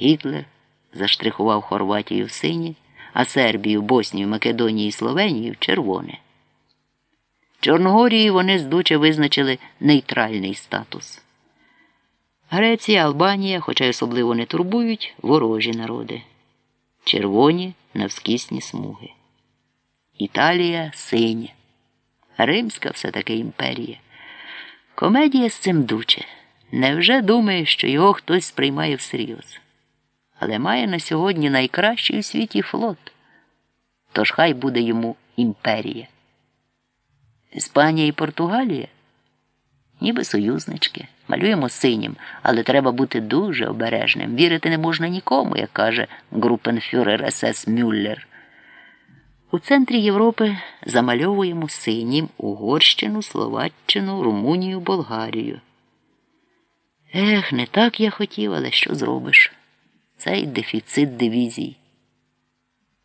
Гітлер заштрихував Хорватію в сині, а Сербію, Боснію, Македонію і Словенію в червоне. Чорногорії вони здуче визначили нейтральний статус. Греція, Албанія, хоча й особливо не турбують, ворожі народи. Червоні навскісні смуги. Італія синя. Римська все таки імперія. Комедія з цим дуче. Невже думає, що його хтось сприймає всерйоз? Але має на сьогодні найкращий у світі флот. Тож хай буде йому імперія. Іспанія і Португалія? Ніби союзнички. Малюємо синім, але треба бути дуже обережним. Вірити не можна нікому, як каже групенфюрер СС Мюллер. У центрі Європи замальовуємо синім Угорщину, Словаччину, Румунію, Болгарію. Ех, не так я хотів, але що зробиш? Цей дефіцит дивізій.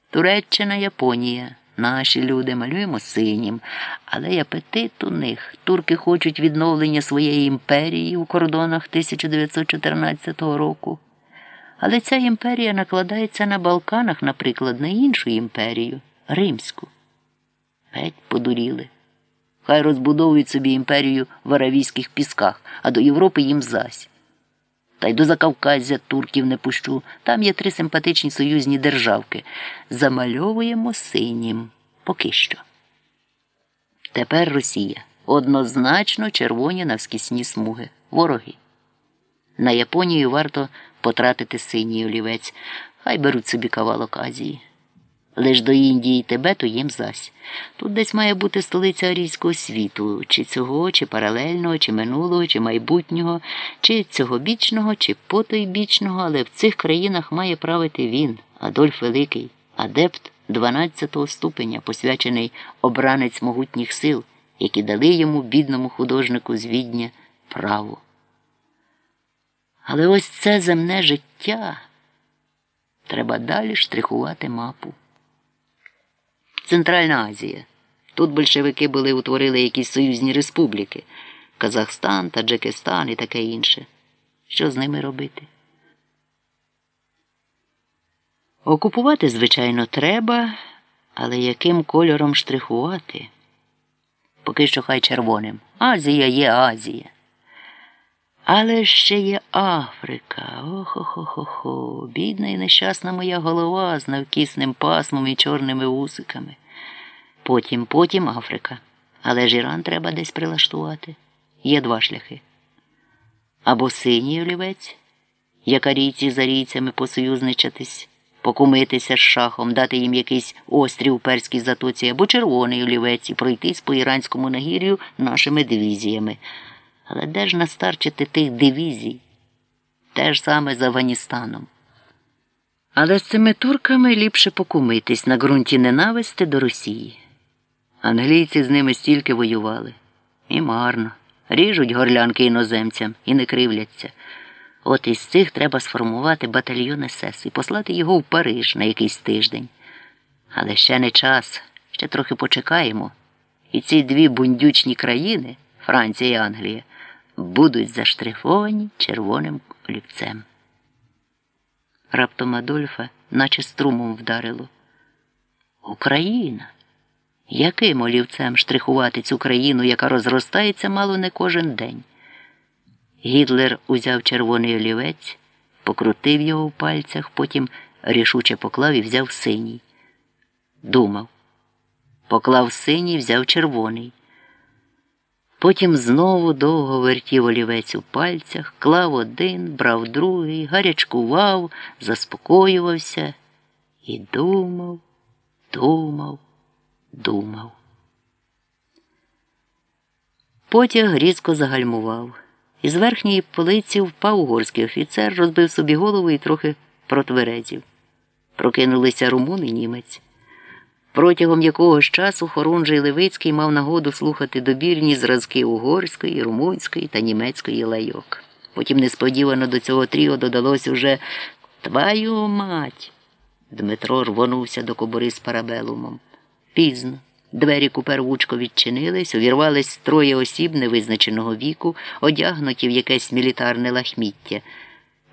Туреччина, Японія. Наші люди малюємо синім, але й апетит у них. Турки хочуть відновлення своєї імперії у кордонах 1914 року. Але ця імперія накладається на Балканах, наприклад, на іншу імперію римську. Геть подуріли. Хай розбудовують собі імперію в Аравійських пісках, а до Європи їм зась. Та й до Закавказя турків не пущу. Там є три симпатичні союзні державки. Замальовуємо синім. Поки що. Тепер Росія. Однозначно червоні навскісні смуги. Вороги. На Японію варто потратити синій олівець. Хай беруть собі кавалок Азії. Лиш до Індії і Тибету їм зась. Тут десь має бути столиця арійського світу, чи цього, чи паралельного, чи минулого, чи майбутнього, чи цьогобічного, чи потойбічного, але в цих країнах має правити він, Адольф Великий, адепт 12-го ступеня, посвячений обранець могутніх сил, які дали йому, бідному художнику з Відня, право. Але ось це земне життя. Треба далі штрихувати мапу. Центральна Азія. Тут большевики були утворили якісь союзні республіки Казахстан, Таджикистан і таке інше. Що з ними робити? Окупувати, звичайно, треба, але яким кольором штрихувати? Поки що хай червоним. Азія є Азія. Але ще є Африка. Охо-хо-хо-хо. Бідна і нещасна моя голова з навкісним пасмом і чорними усиками. Потім, потім Африка. Але ж Іран треба десь прилаштувати. Є два шляхи. Або синій олівець, як арійці з арійцями посоюзничатись, покумитися з шахом, дати їм якийсь острів у перській затоці, або червоний олівець і пройтись по іранському нагір'ю нашими дивізіями. Але де ж настарчити тих дивізій? Те ж саме з Афганістаном. Але з цими турками ліпше покумитись на ґрунті ненависти до Росії. Англійці з ними стільки воювали. І марно. Ріжуть горлянки іноземцям і не кривляться. От із цих треба сформувати батальйон СС і послати його в Париж на якийсь тиждень. Але ще не час, ще трохи почекаємо. І ці дві бундючні країни, Франція і Англія, будуть заштриховані червоним олівцем. Раптом Адольфа, наче струмом вдарило. Україна. Яким олівцем штрихувати цю країну, яка розростається мало не кожен день? Гітлер узяв червоний олівець, покрутив його в пальцях, потім рішуче поклав і взяв синій. Думав. Поклав синій, взяв червоний. Потім знову довго вертів олівець у пальцях, клав один, брав другий, гарячкував, заспокоювався і думав, думав, думав. Потяг різко загальмував. Із верхньої полиці впав угорський офіцер, розбив собі голову і трохи протверезів. Прокинулися румун і німець протягом якогось часу Хорунжий Левицький мав нагоду слухати добірні зразки угорської, румунської та німецької лайок. Потім несподівано до цього тріо додалось уже Твою мать. Дмитро рвонувся до кобури з парабелумом. Пізно. Двері купервучко відчинились, увірвались троє осіб невизначеного віку, одягнуті в якесь мілітарне лахміття.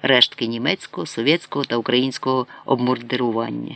рештки німецького, совєтського та українського обмордирування.